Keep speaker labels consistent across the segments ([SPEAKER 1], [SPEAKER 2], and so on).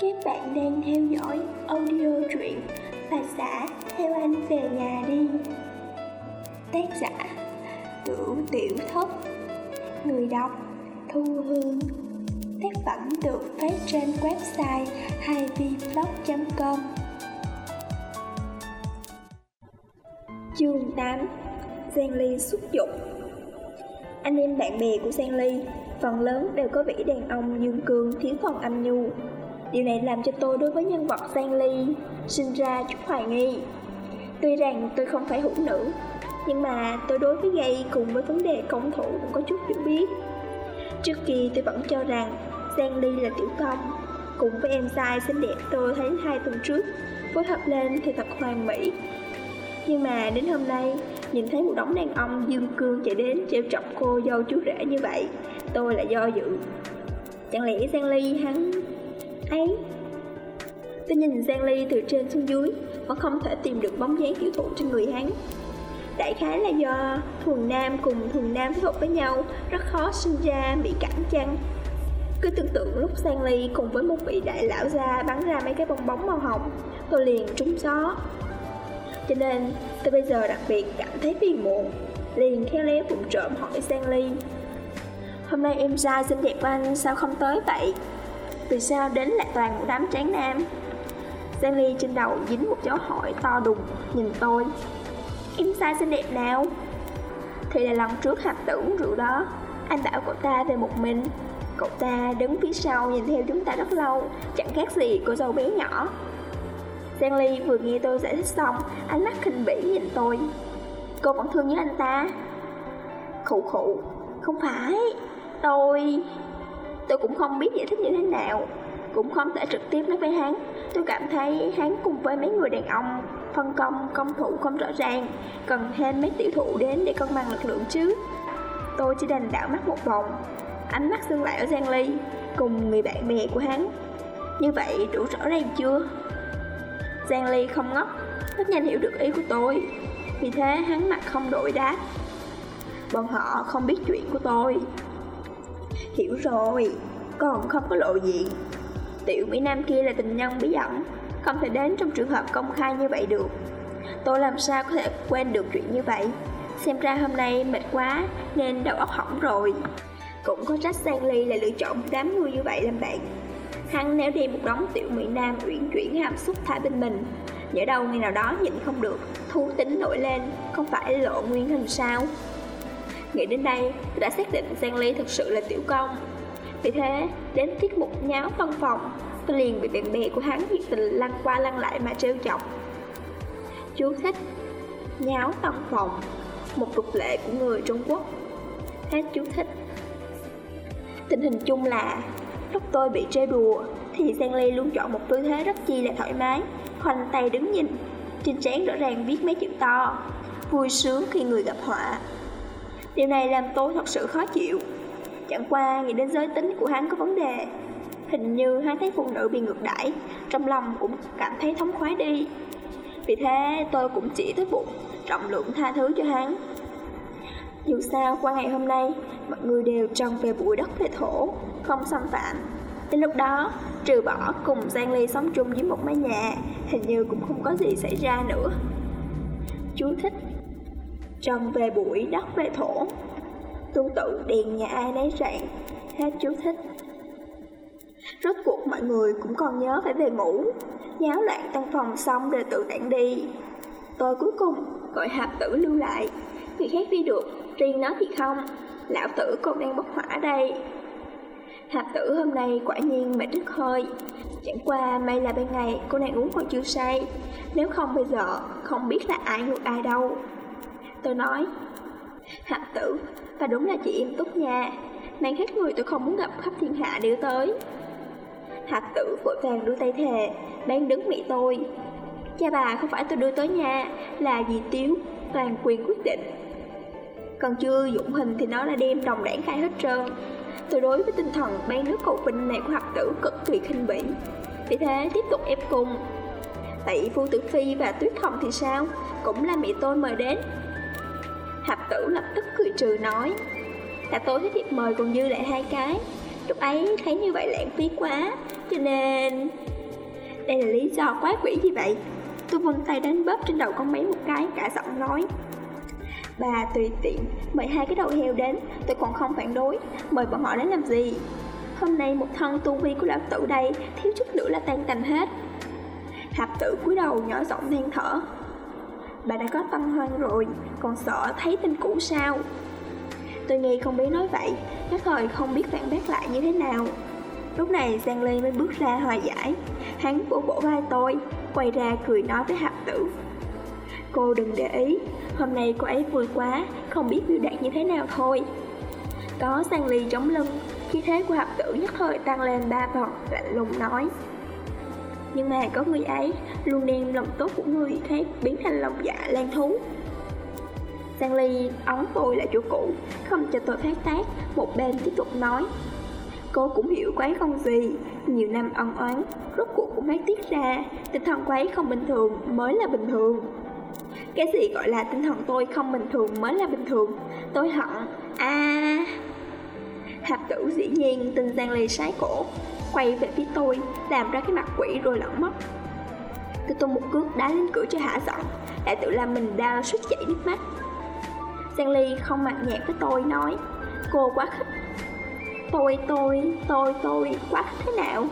[SPEAKER 1] Các bạn đang theo dõi audio truyện Bà xã theo anh về nhà đi. Tác giả, Cửu Tiểu Thất. Người đọc, Thu Hương. Tác phẩm được phát trên website 2vblog.com Chương 8 Giang Ly xuất dục. Anh em bạn bè của Giang Ly, phần lớn đều có vẻ đàn ông dương cương thiếu phần âm nhu. Điều này làm cho tôi đối với nhân vật Giang Ly sinh ra chút hoài nghi. Tuy rằng tôi không phải hữu nữ, nhưng mà tôi đối với gay cùng với vấn đề công thủ cũng có chút hiểu biết. Trước kia tôi vẫn cho rằng Giang Ly là tiểu công, cùng với em trai xinh đẹp tôi thấy hai tuần trước, phối hợp lên thì thật hoàn mỹ. Nhưng mà đến hôm nay, nhìn thấy một đống đàn ông dương cương chạy đến trêu chọc cô dâu chú rể như vậy, tôi lại do dự. Chẳng lẽ Giang Ly hắn ấy. Tôi nhìn Giang Ly từ trên xuống dưới Vẫn không thể tìm được bóng dáng tiểu thụ trên người hắn. Đại khái là do thuần nam cùng thuần nam phối hợp với nhau, Rất khó sinh ra bị cản chăng Cứ tưởng tượng lúc Giang Ly cùng với một vị đại lão gia bắn ra mấy cái bong bóng màu hồng, Tôi liền trúng gió. Cho nên, tôi bây giờ đặc biệt cảm thấy phiền muộn, Liền khéo léo bụng trộm hỏi Giang Ly. Hôm nay em trai xinh đẹp của anh sao không tới vậy? Từ sao đến lại toàn một đám tráng nam. Sally trên đầu dính một dấu hỏi to đùng, Nhìn tôi. Em sai xinh đẹp nào? Thì là lần trước hạt tử uống rượu đó. Anh bảo cậu ta về một mình. Cậu ta đứng phía sau nhìn theo chúng ta rất lâu, Chẳng khác gì cô dâu bé nhỏ. Stanley vừa nghe tôi giải thích xong, Ánh mắt khinh bỉ nhìn tôi. Cô vẫn thương nhớ anh ta. Khụ khụ, Không phải, Tôi Tôi cũng không biết giải thích như thế nào Cũng không thể trực tiếp nói với hắn. Tôi cảm thấy hắn cùng với mấy người đàn ông Phân công, công thủ không rõ ràng Cần thêm mấy tiểu thụ đến để cân bằng lực lượng chứ. Tôi chỉ đành đảo mắt một vòng Ánh mắt dừng lại ở Giang Ly Cùng người bạn bè của hắn. Như vậy đủ rõ ràng chưa? Giang Ly không ngốc Rất nhanh hiểu được ý của tôi. Vì thế hắn mặt không đổi đáp. Bọn họ không biết chuyện của tôi. Hiểu rồi, còn không có lộ gì. Tiểu Mỹ Nam kia là tình nhân bí ẩn Không thể đến trong trường hợp công khai như vậy được. Tôi làm sao có thể quên được chuyện như vậy? Xem ra hôm nay mệt quá Nên đầu óc hỏng rồi. Cũng có trách Sang Ly là lựa chọn đám người như vậy làm bạn. Hắn nếu đi một đống tiểu Mỹ Nam uyển chuyển hàm xúc thả bên mình. Nhớ đâu ngày nào đó nhịn không được Thu tính nổi lên Không phải lộ nguyên hình sao? Nghĩ đến đây, tôi đã xác định Giang Ly thực sự là tiểu công. Vì thế, đến tiết mục nháo văn phòng, tôi liền bị bạn bè của hắn nhiệt tình lăn qua lăn lại mà trêu chọc. Chú thích Nháo văn phòng Một tục lệ của người Trung Quốc Hết chú thích Tình hình chung là Lúc tôi bị trêu đùa Thì Giang Ly luôn chọn một tư thế rất chi là thoải mái Khoanh tay đứng nhìn Trên trán rõ ràng viết mấy chữ to Vui sướng khi người gặp họa Điều này làm tôi thật sự khó chịu. Chẳng qua, nghĩ đến giới tính của hắn có vấn đề. Hình như hắn thấy phụ nữ bị ngược đãi, Trong lòng cũng cảm thấy thống khoái đi. Vì thế, tôi cũng chỉ tới bụng Trọng lượng tha thứ cho hắn. Dù sao, qua ngày hôm nay, Mọi người đều trồng về bụi đất về thổ, Không xâm phạm. Đến lúc đó, Trừ bỏ cùng Giang Ly sống chung dưới một mái nhà, Hình như cũng không có gì xảy ra nữa. Chú thích trong về bụi đất về thổ. Tu tự đèn nhà ai nấy rạng Hết chú thích. Rốt cuộc mọi người cũng còn nhớ phải về ngủ Nháo loạn căn phòng xong rồi tự tản đi. Tôi cuối cùng gọi hạp tử lưu lại. Người khác đi được, riêng nó thì không. Lão tử còn đang bốc hỏa đây. Hạp tử hôm nay quả nhiên mệt đứt hơi. Chẳng qua may là ban ngày cô nàng uống còn chưa say. Nếu không bây giờ không biết là ai ngược ai đâu. Tôi nói. Hạ tử, Và đúng là chị em túc nha Mang hết người tôi không muốn gặp khắp thiên hạ đều tới. Hạ tử vội vàng đưa tay thề Đang đứng mị tôi. Cha bà không phải tôi đưa tới nhà, Là dì Tiếu, Toàn quyền quyết định. Còn chưa dụng hình thì nó là đem đồng đảng khai hết trơn. Tôi đối với tinh thần ban nước cầu vinh này của hạp tử cực kỳ khinh bỉ. Vì thế tiếp tục ép cung. Tỷ Phu Tử Phi và Tuyết Hồng thì sao? Cũng là mẹ tôi mời đến. Hạp tử lập tức cười trừ nói. Là tôi thấy thiệp mời còn dư lại hai cái. Lúc ấy thấy như vậy lãng phí quá, Cho nên Đây là lý do quá quỷ gì vậy. Tôi vung tay đánh bóp trên đầu con bé một cái, Cả giọng nói. Bà tùy tiện Mời hai cái đầu heo đến, Tôi còn không phản đối. Mời bọn họ đến làm gì? Hôm nay một thân tu vi của lão tử đây Thiếu chút nữa là tan tành hết. Hạp tử cúi đầu nhỏ giọng than thở. Bà đã có tâm hoan rồi, Còn sợ thấy tin cũ sao? Tôi nghe không biết nói vậy, Nhất thời không biết phản bác lại như thế nào. Lúc này Giang Ly mới bước ra hòa giải. Hắn vỗ vỗ vai tôi, Quay ra cười nói với hạp tử. Cô đừng để ý, Hôm nay cô ấy vui quá, Không biết biểu đạt như thế nào thôi. Có Giang Ly chống lưng, Khí thế của hạp tử nhất thời tăng lên ba phần Lạnh lùng nói. Nhưng mà có người ấy, Luôn đem lòng tốt của người khác Biến thành lòng dạ lan thú. Sang Ly ống tôi lại chỗ cũ, Không cho tôi phát tác, Một bên tiếp tục nói. Cô cũng hiểu quái không gì. Nhiều năm ân oán, Rốt cuộc cũng phát tiết ra, Tinh thần quái không bình thường mới là bình thường. Cái gì gọi là tinh thần tôi không bình thường mới là bình thường? Tôi hận. À Hạp tử dĩ nhiên tin Giang Ly sái cổ Quay về phía tôi Làm ra cái mặt quỷ rồi lẫn mất. Tôi tung một cước đá lên cửa cho hạ giọng Lại tự làm mình đau suýt chảy nước mắt. Giang Ly không mặt nhạt với tôi nói Cô quá khích. Tôi, tôi, tôi, tôi, quá khích thế nào?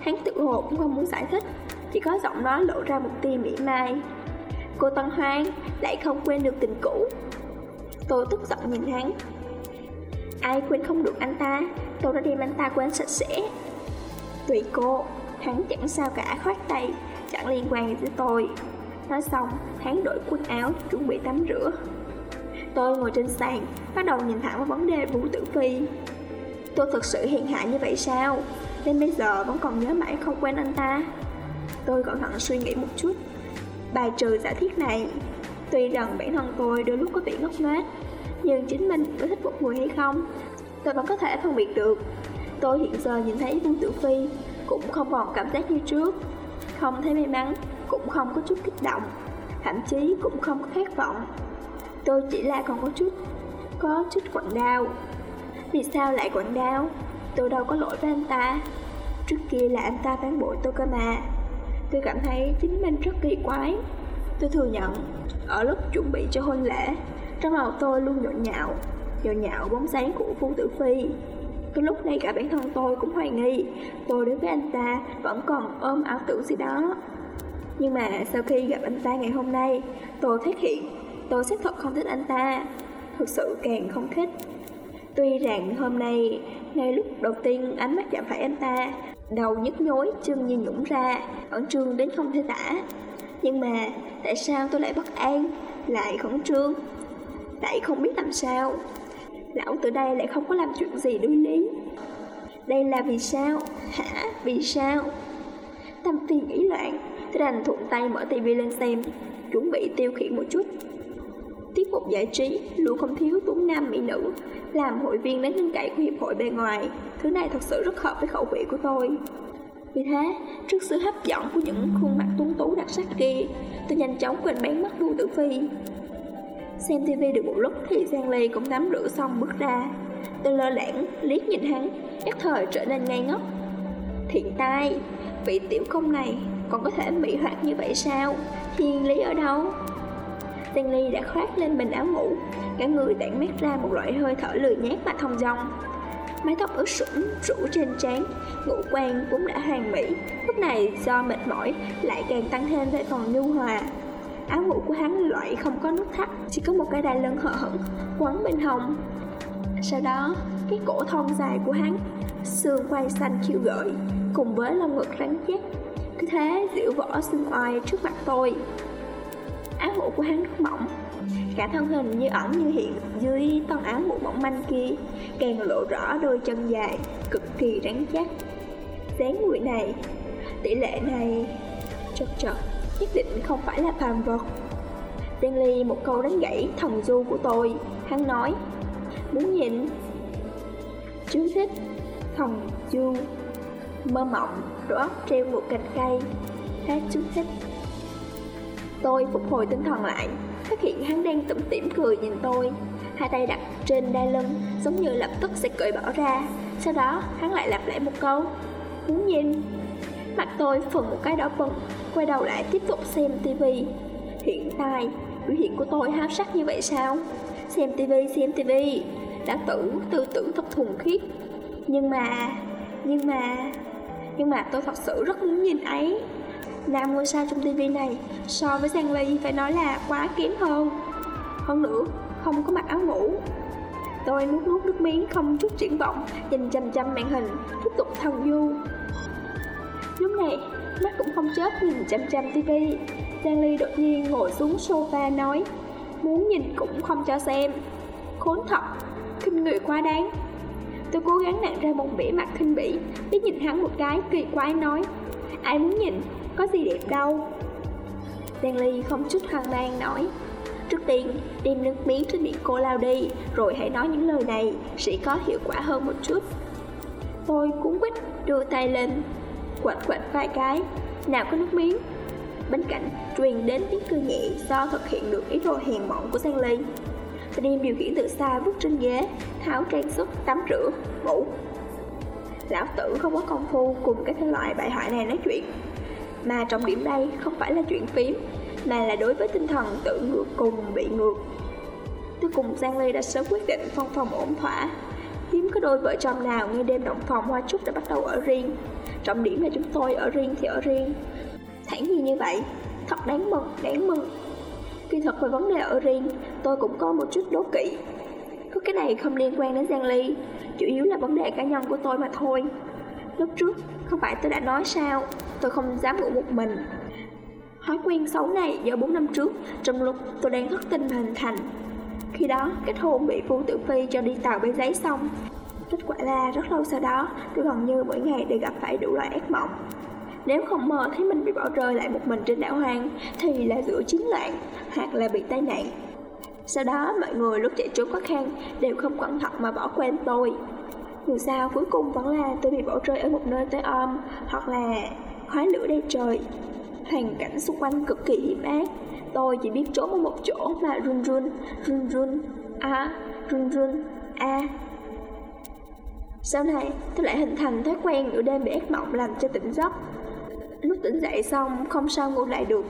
[SPEAKER 1] Hắn tự hồ cũng không muốn giải thích Chỉ có giọng nói lộ ra một tia mỉa mai. Cô Tân Hoang lại không quên được tình cũ. Tôi tức giận nhìn hắn. Ai quên không được anh ta Tôi đã đem anh ta quên sạch sẽ Tùy cô Hắn chẳng sao cả khoát tay Chẳng liên quan gì tới tôi Nói xong hắn đổi quần áo Chuẩn bị tắm rửa Tôi ngồi trên sàn, bắt đầu nhìn thẳng vào vấn đề Vũ Tử Phi. Tôi thực sự hiện hạ như vậy sao? Đến bây giờ vẫn còn nhớ mãi không quên anh ta. Tôi cẩn thận suy nghĩ một chút. Bài trừ giả thiết này, tuy rằng bản thân tôi đôi lúc có bị ngốc nghếch, nhưng chính mình có thích một người hay không, tôi vẫn có thể phân biệt được. Tôi hiện giờ nhìn thấy vương Tử Phi cũng không còn cảm giác như trước, không thấy may mắn, cũng không có chút kích động, thậm chí cũng không có khát vọng. Tôi chỉ là còn có chút Có chút quặn đau. Vì sao lại quặn đau? Tôi đâu có lỗi với anh ta. Trước kia là anh ta phản bội tôi cơ mà. Tôi cảm thấy chính mình rất kỳ quái. Tôi thừa nhận Ở lúc chuẩn bị cho hôn lễ trong đầu tôi luôn nhộn nhạo Nhộn nhạo bóng sáng của Phu Tử Phi. Cái lúc này cả bản thân tôi cũng hoài nghi, Tôi đối với anh ta vẫn còn ôm ảo tưởng gì đó. Nhưng mà sau khi gặp anh ta ngày hôm nay, Tôi phát hiện Tôi xác thật không thích anh ta, Thực sự càng không thích. Tuy rằng hôm nay, Ngay lúc đầu tiên ánh mắt chạm phải anh ta Đầu nhức nhối chân như nhũng ra Ẩn trương đến không thể tả. Nhưng mà tại sao tôi lại bất an, Lại khẩn trương? Lại không biết làm sao. Lão từ đây lại không có làm chuyện gì đối lý. Đây là vì sao? Hả? Vì sao? Tâm phiền nghĩ loạn Tôi đành thuận tay mở tivi lên xem, Chuẩn bị tiêu khiển một chút. Tiết mục giải trí luôn không thiếu, tuấn nam, mỹ nữ, làm hội viên đến nhân cậy của hiệp hội bên ngoài. Thứ này thật sự rất hợp với khẩu vị của tôi. Vì thế, trước sự hấp dẫn của những khuôn mặt tuấn tú đặc sắc kia, tôi nhanh chóng quên bán mắt Lưu tử phi xem tivi được một lúc thì giang ly cũng tắm rửa xong bước ra. Tôi lơ lãng liếc nhìn hắn, nhất thời trở nên ngây ngốc. Thiện tai, vị tiểu công này còn có thể mỹ hoạt như vậy sao? Thiên lý ở đâu? Giang Ly đã khoác lên mình áo ngủ, Cả người tản mát ra một loại hơi thở lười nhát mà thông dong. Mái tóc ướt sũng rủ trên trán, Ngũ quan cũng đã hoàn mỹ. Lúc này do mệt mỏi, Lại càng tăng thêm vài phần nhu hòa. Áo ngủ của hắn loại không có nút thắt Chỉ có một cái đai lưng hở hững Quấn bên hông. Sau đó cái cổ thon dài của hắn Xương quay xanh khiêu gợi Cùng với lông ngực rắn chắc. Cứ thế diễu võ xương oai trước mặt tôi. Áo ngủ của hắn rất mỏng Cả thân hình như ẩn như hiện dưới tông áo ngủ mỏng manh kia Càng lộ rõ đôi chân dài, cực kỳ rắn chắc. Dáng người này, tỷ lệ này Chật chật, nhất định không phải là phàm vật. Stanley một câu đánh gãy thần du của tôi. Hắn nói, Muốn nhìn, Chú thích Thần du Mơ mộng Đôi óc treo một cành cây Hết chú thích. Tôi phục hồi tinh thần lại, Phát hiện hắn đang tủm tỉm cười nhìn tôi. Hai tay đặt trên đai lưng, Giống như lập tức sẽ cởi bỏ ra. Sau đó, hắn lại lặp lại một câu, Muốn nhìn. Mặt tôi phần một cái đỏ bừng. Quay đầu lại tiếp tục xem tivi. Hiện tại, biểu hiện của tôi háo sắc như vậy sao? Xem tivi xem tivi. Đã tử tư tưởng thật thuần khiết. Nhưng mà Nhưng mà Nhưng mà tôi thật sự rất muốn nhìn ấy. Nam ngôi sao trong tivi này, So với Giang Ly phải nói là quá kém hơn. Hơn nữa, Không có mặc áo ngủ. Tôi nuốt nuốt nước miếng không chút triển vọng, Nhìn chăm chăm màn hình, Tiếp tục thần du. Lúc này mắt cũng không chớp nhìn chăm chăm tivi Giang Ly đột nhiên ngồi xuống sofa nói Muốn nhìn cũng không cho xem. Khốn thật Kinh người quá đáng. Tôi cố gắng nặn ra một bể mặt khinh bỉ Biết nhìn hắn một cái kỳ quái nói Ai muốn nhìn? Có gì đẹp đâu. Giang Ly không chút hoang mang nói Trước tiên, đem nước miếng trên miệng cô lao đi, rồi hãy nói những lời này, sẽ có hiệu quả hơn một chút. Tôi cuốn quýt đưa tay lên, quạch quạch vài cái, nào có nước miếng. Bên cạnh, truyền đến tiếng cười nhẹ do thực hiện được ý đồ hèn mọn của Sang Ly. Đem điều khiển từ xa bước trên ghế, tháo trang sức, tắm rửa, ngủ. Lão tử không có công phu cùng cái thể loại bại hoại này nói chuyện. Mà trọng điểm đây không phải là chuyện phím, mà là đối với tinh thần tự ngược cùng bị ngược. Tôi cùng Giang Ly đã sớm quyết định phong phòng ổn thỏa. Hiếm có đôi vợ chồng nào ngay đêm động phòng hoa trúc đã bắt đầu ở riêng. Trọng điểm là chúng tôi ở riêng thì ở riêng. Thẳng gì như vậy, thật đáng mừng, đáng mừng. khi thật về vấn đề ở riêng, tôi cũng có một chút đố kỵ. Có cái này không liên quan đến Giang Ly, chủ yếu là vấn đề cá nhân của tôi mà thôi. Lúc trước, không phải tôi đã nói sao, tôi không dám ngủ một mình, Thói quen xấu này do 4 năm trước, trong lúc tôi đang thất tình hình thành. Khi đó, kết hôn bị Vu Tử Phi cho đi tàu bê giấy xong. Kết quả là rất lâu sau đó, tôi gần như mỗi ngày đều gặp phải đủ loại ác mộng. Nếu không mơ thấy mình bị bỏ rơi lại một mình trên đảo hoang, thì là giữa chiến loạn, hoặc là bị tai nạn. Sau đó, mọi người lúc chạy trốn khó khăn đều không cẩn thận mà bỏ quên tôi. Dù sao, cuối cùng vẫn là tôi bị bỏ rơi ở một nơi tối om, hoặc là khói lửa đầy trời hoàn cảnh xung quanh cực kỳ hiểm ác tôi chỉ biết trốn ở một chỗ mà run run run run a à, run run a à sau này tôi lại hình thành thói quen nửa đêm bị ác mộng làm cho tỉnh giấc. Lúc tỉnh dậy xong không sao ngủ lại được.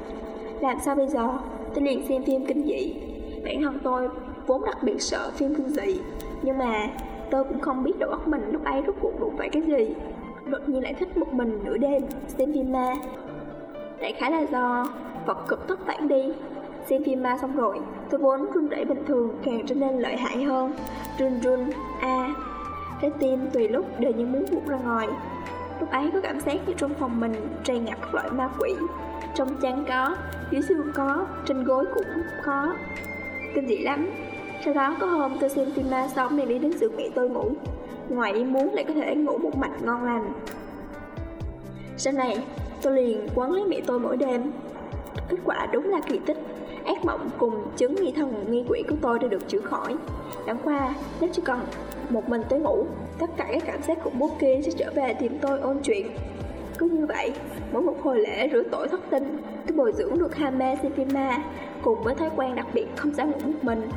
[SPEAKER 1] Làm sao bây giờ? Tôi liền xem phim kinh dị. Bản thân tôi vốn đặc biệt sợ phim kinh dị nhưng mà tôi cũng không biết đầu óc mình lúc ấy rốt cuộc đụng phải cái gì. Đột nhiên lại thích một mình nửa đêm xem phim ma. Đại khái là do vật cực tốc tản đi. Xem phim ma xong rồi Tôi vốn run rẩy bình thường càng trở nên lợi hại hơn. Run run, a. à. Trái tim tùy lúc đều như muốn vụt ra ngoài. Lúc ấy có cảm giác như trong phòng mình tràn ngập các loại ma quỷ. Trong chăn có, dưới xương có, trên gối cũng có. Kinh dị lắm. Sau đó có hôm tôi xem phim ma xong nên đi đến giường mẹ tôi ngủ. Ngoài ý muốn lại có thể ngủ một mạch ngon lành. Sau này Tôi liền quấn lấy mẹ tôi mỗi đêm. Kết quả đúng là kỳ tích. Ác mộng cùng chứng nghi thần nghi quỷ của tôi đã được chữa khỏi. Đáng qua, nếu chỉ cần một mình tôi ngủ Tất cả các cảm giác khủng bố kia sẽ trở về tìm tôi ôn chuyện. Cứ như vậy, mỗi một hồi lễ rửa tội thất tinh Tôi bồi dưỡng được ham mê xem phim ma Cùng với thói quen đặc biệt không dám ngủ một mình.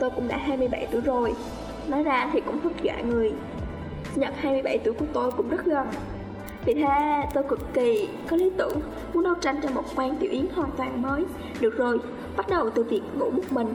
[SPEAKER 1] Tôi cũng đã 27 tuổi rồi. Nói ra thì cũng thức dọa người. Sinh nhật 27 tuổi của tôi cũng rất gần vì thế, tôi cực kỳ có lý tưởng, muốn đấu tranh cho một quan tiểu yến hoàn toàn mới. Được rồi, bắt đầu từ việc ngủ một mình.